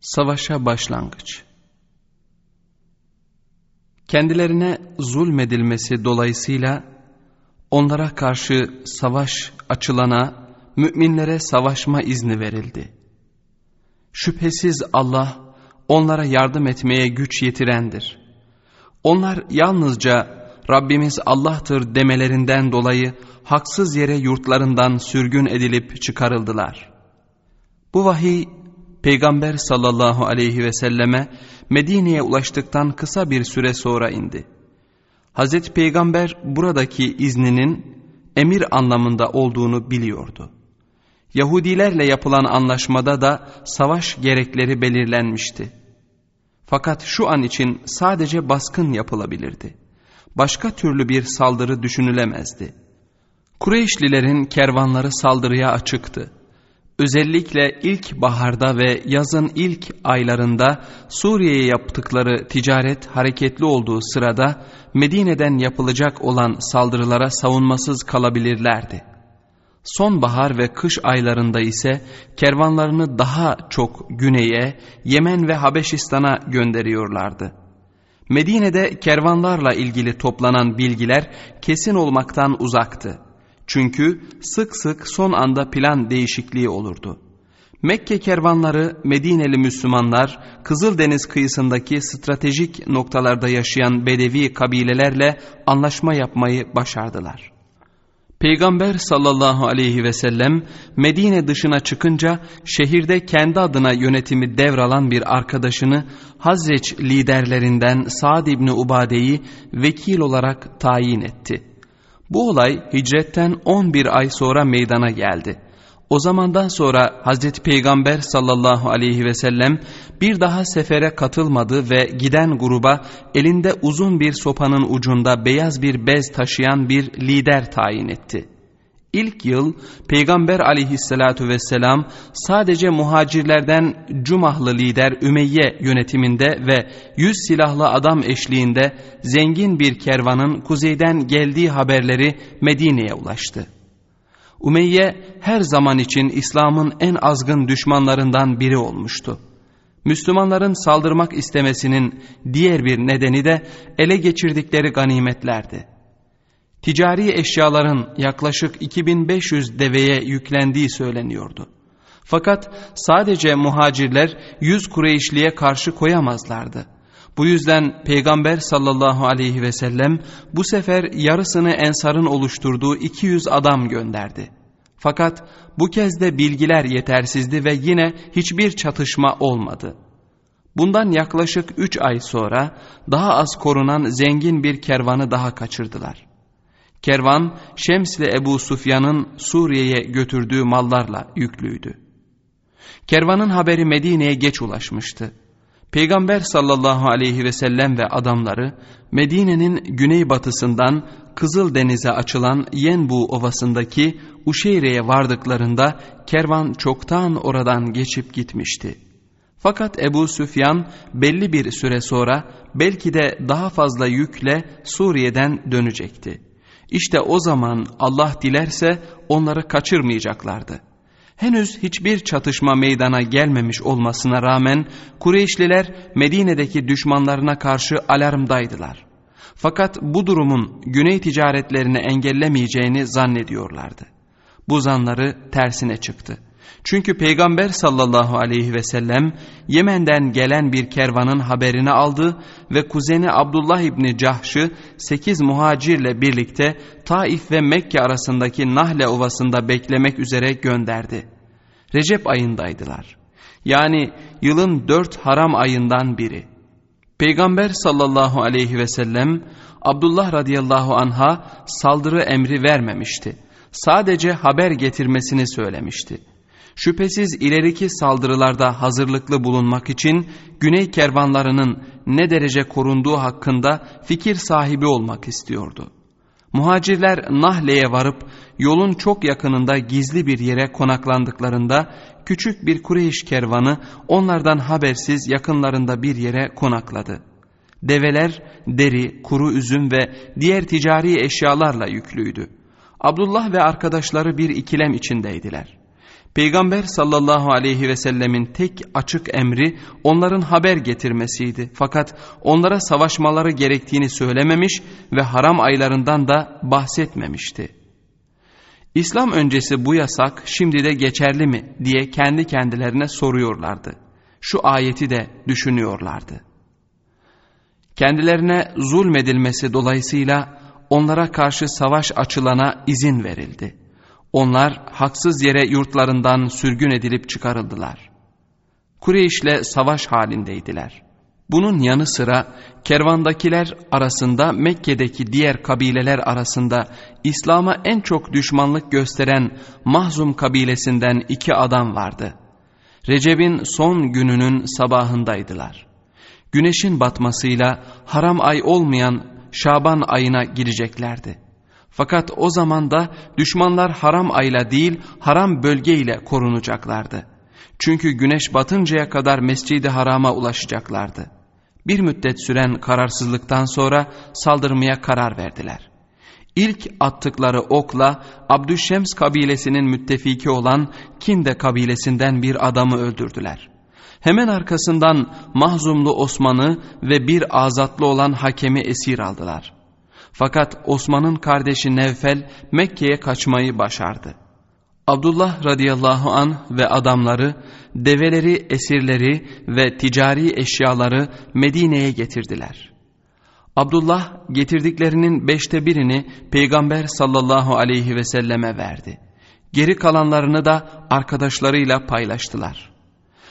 Savaşa başlangıç Kendilerine zulmedilmesi dolayısıyla onlara karşı savaş açılana müminlere savaşma izni verildi. Şüphesiz Allah onlara yardım etmeye güç yetirendir. Onlar yalnızca Rabbimiz Allah'tır demelerinden dolayı haksız yere yurtlarından sürgün edilip çıkarıldılar. Bu vahiy Peygamber sallallahu aleyhi ve selleme Medine'ye ulaştıktan kısa bir süre sonra indi. Hazreti Peygamber buradaki izninin emir anlamında olduğunu biliyordu. Yahudilerle yapılan anlaşmada da savaş gerekleri belirlenmişti. Fakat şu an için sadece baskın yapılabilirdi. Başka türlü bir saldırı düşünülemezdi. Kureyşlilerin kervanları saldırıya açıktı. Özellikle ilk baharda ve yazın ilk aylarında Suriye'ye yaptıkları ticaret hareketli olduğu sırada Medine'den yapılacak olan saldırılara savunmasız kalabilirlerdi. Sonbahar ve kış aylarında ise kervanlarını daha çok güneye, Yemen ve Habeşistan'a gönderiyorlardı. Medine'de kervanlarla ilgili toplanan bilgiler kesin olmaktan uzaktı. Çünkü sık sık son anda plan değişikliği olurdu. Mekke kervanları Medineli Müslümanlar Kızıldeniz kıyısındaki stratejik noktalarda yaşayan Bedevi kabilelerle anlaşma yapmayı başardılar. Peygamber sallallahu aleyhi ve sellem Medine dışına çıkınca şehirde kendi adına yönetimi devralan bir arkadaşını Hazreç liderlerinden Sa'd İbni Ubade'yi vekil olarak tayin etti. Bu olay hicretten 11 ay sonra meydana geldi. O zamandan sonra Hazreti Peygamber sallallahu aleyhi ve sellem bir daha sefere katılmadı ve giden gruba elinde uzun bir sopanın ucunda beyaz bir bez taşıyan bir lider tayin etti. İlk yıl Peygamber aleyhissalatu vesselam sadece muhacirlerden Cumahlı lider Ümeyye yönetiminde ve yüz silahlı adam eşliğinde zengin bir kervanın kuzeyden geldiği haberleri Medine'ye ulaştı. Umeyye her zaman için İslam'ın en azgın düşmanlarından biri olmuştu. Müslümanların saldırmak istemesinin diğer bir nedeni de ele geçirdikleri ganimetlerdi. Ticari eşyaların yaklaşık 2500 deveye yüklendiği söyleniyordu. Fakat sadece muhacirler 100 Kureyşli'ye karşı koyamazlardı. Bu yüzden Peygamber sallallahu aleyhi ve sellem bu sefer yarısını ensarın oluşturduğu 200 adam gönderdi. Fakat bu kez de bilgiler yetersizdi ve yine hiçbir çatışma olmadı. Bundan yaklaşık 3 ay sonra daha az korunan zengin bir kervanı daha kaçırdılar. Kervan Şemsli Ebu Sufyan'ın Suriye'ye götürdüğü mallarla yüklüydü. Kervanın haberi Medine'ye geç ulaşmıştı. Peygamber sallallahu aleyhi ve sellem ve adamları Medine'nin güneybatısından Kızıldeniz'e açılan Yenbu ovasındaki Uşeyre'ye vardıklarında kervan çoktan oradan geçip gitmişti. Fakat Ebu Süfyan belli bir süre sonra belki de daha fazla yükle Suriye'den dönecekti. İşte o zaman Allah dilerse onları kaçırmayacaklardı. Henüz hiçbir çatışma meydana gelmemiş olmasına rağmen Kureyşliler Medine'deki düşmanlarına karşı alarmdaydılar. Fakat bu durumun güney ticaretlerini engellemeyeceğini zannediyorlardı. Bu zanları tersine çıktı. Çünkü Peygamber sallallahu aleyhi ve sellem Yemen'den gelen bir kervanın haberini aldı ve kuzeni Abdullah İbni Cahş'ı sekiz muhacirle birlikte Taif ve Mekke arasındaki Nahle Ovası'nda beklemek üzere gönderdi. Recep ayındaydılar. Yani yılın dört haram ayından biri. Peygamber sallallahu aleyhi ve sellem Abdullah radıyallahu anha saldırı emri vermemişti. Sadece haber getirmesini söylemişti. Şüphesiz ileriki saldırılarda hazırlıklı bulunmak için güney kervanlarının ne derece korunduğu hakkında fikir sahibi olmak istiyordu. Muhacirler Nahle'ye varıp yolun çok yakınında gizli bir yere konaklandıklarında küçük bir Kureyş kervanı onlardan habersiz yakınlarında bir yere konakladı. Develer deri, kuru üzüm ve diğer ticari eşyalarla yüklüydü. Abdullah ve arkadaşları bir ikilem içindeydiler. Peygamber sallallahu aleyhi ve sellemin tek açık emri onların haber getirmesiydi. Fakat onlara savaşmaları gerektiğini söylememiş ve haram aylarından da bahsetmemişti. İslam öncesi bu yasak şimdi de geçerli mi diye kendi kendilerine soruyorlardı. Şu ayeti de düşünüyorlardı. Kendilerine zulmedilmesi dolayısıyla onlara karşı savaş açılana izin verildi. Onlar haksız yere yurtlarından sürgün edilip çıkarıldılar. Kureyş'le savaş halindeydiler. Bunun yanı sıra kervandakiler arasında Mekke'deki diğer kabileler arasında İslam'a en çok düşmanlık gösteren Mahzum kabilesinden iki adam vardı. Recep'in son gününün sabahındaydılar. Güneşin batmasıyla haram ay olmayan Şaban ayına gireceklerdi. Fakat o zaman da düşmanlar haram ayla değil haram bölgeyle korunacaklardı. Çünkü güneş batıncaya kadar mescidi harama ulaşacaklardı. Bir müddet süren kararsızlıktan sonra saldırmaya karar verdiler. İlk attıkları okla Abdüşşems kabilesinin müttefiki olan Kinde kabilesinden bir adamı öldürdüler. Hemen arkasından Mahzumlu Osman'ı ve bir azatlı olan hakemi esir aldılar. Fakat Osman'ın kardeşi Nevfel Mekke'ye kaçmayı başardı. Abdullah radıyallahu an ve adamları develeri, esirleri ve ticari eşyaları Medine'ye getirdiler. Abdullah getirdiklerinin beşte birini Peygamber sallallahu aleyhi ve selleme verdi. Geri kalanlarını da arkadaşlarıyla paylaştılar.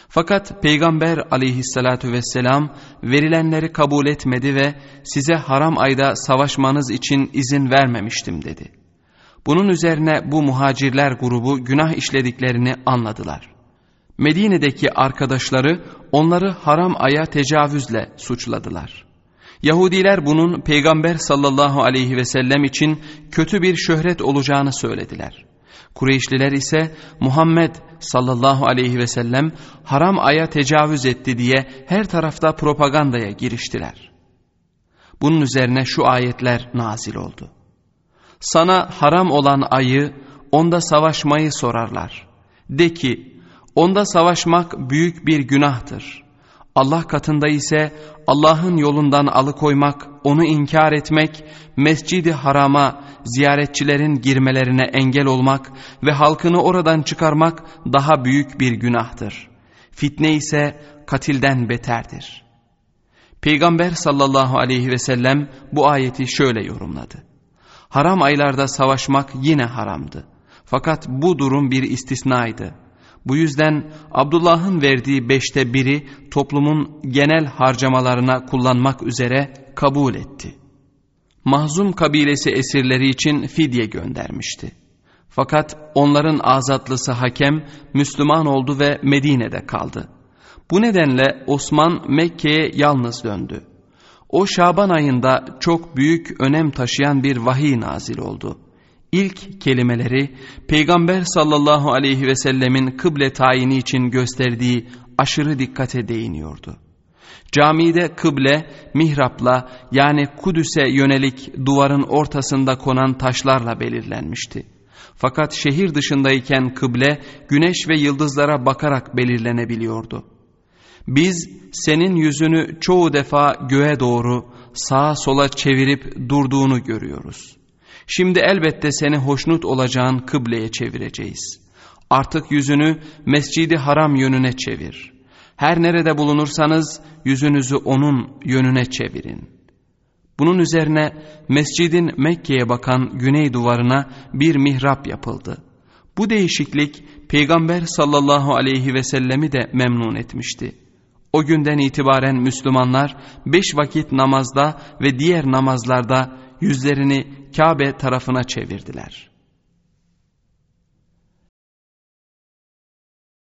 Fakat Peygamber aleyhissalatu vesselam verilenleri kabul etmedi ve size haram ayda savaşmanız için izin vermemiştim dedi. Bunun üzerine bu muhacirler grubu günah işlediklerini anladılar. Medine'deki arkadaşları onları haram aya tecavüzle suçladılar. Yahudiler bunun Peygamber sallallahu aleyhi ve sellem için kötü bir şöhret olacağını söylediler. Kureyşliler ise Muhammed sallallahu aleyhi ve sellem haram aya tecavüz etti diye her tarafta propagandaya giriştiler. Bunun üzerine şu ayetler nazil oldu. Sana haram olan ayı onda savaşmayı sorarlar. De ki onda savaşmak büyük bir günahtır. Allah katında ise Allah'ın yolundan alıkoymak, onu inkar etmek, mescidi harama ziyaretçilerin girmelerine engel olmak ve halkını oradan çıkarmak daha büyük bir günahtır. Fitne ise katilden beterdir. Peygamber sallallahu aleyhi ve sellem bu ayeti şöyle yorumladı. Haram aylarda savaşmak yine haramdı. Fakat bu durum bir istisnaydı. Bu yüzden Abdullah'ın verdiği beşte biri toplumun genel harcamalarına kullanmak üzere kabul etti. Mahzum kabilesi esirleri için fidye göndermişti. Fakat onların azatlısı hakem Müslüman oldu ve Medine'de kaldı. Bu nedenle Osman Mekke'ye yalnız döndü. O Şaban ayında çok büyük önem taşıyan bir vahiy nazil oldu. İlk kelimeleri Peygamber sallallahu aleyhi ve sellemin kıble tayini için gösterdiği aşırı dikkate değiniyordu. Camide kıble mihrapla yani Kudüs'e yönelik duvarın ortasında konan taşlarla belirlenmişti. Fakat şehir dışındayken kıble güneş ve yıldızlara bakarak belirlenebiliyordu. Biz senin yüzünü çoğu defa göğe doğru sağa sola çevirip durduğunu görüyoruz. Şimdi elbette seni hoşnut olacağın kıbleye çevireceğiz. Artık yüzünü mescidi haram yönüne çevir. Her nerede bulunursanız yüzünüzü onun yönüne çevirin. Bunun üzerine mescidin Mekke'ye bakan güney duvarına bir mihrap yapıldı. Bu değişiklik Peygamber sallallahu aleyhi ve sellemi de memnun etmişti. O günden itibaren Müslümanlar beş vakit namazda ve diğer namazlarda yüzlerini Kabe tarafına çevirdiler.